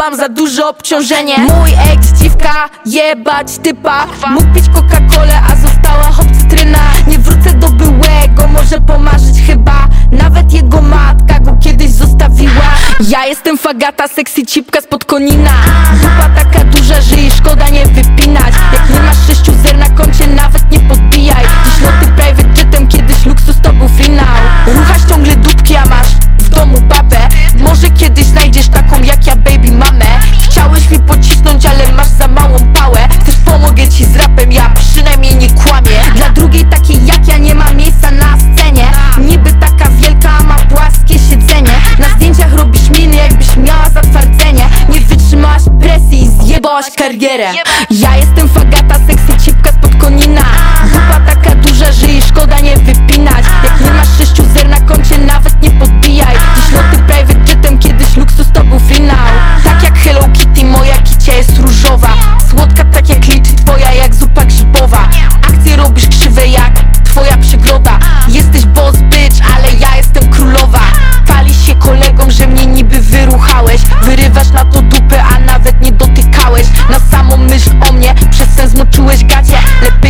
mam za duże obciążenie. Mój ex dziwka, jebać typa. Mógł pić Coca-Colę, a została hop cytryna Nie wrócę do byłego, może pomarzyć chyba. Nawet jego matka go kiedyś zostawiła. Ja jestem fagata, sexy cipka spod konina. Dupa taka duża, że jej szkoda nie wypinać. Jak nie masz zniszczyłaś karierę. Ja jestem fagata, sexy cipka spod konina przez sen zmoczyłeś gacie. Lepiej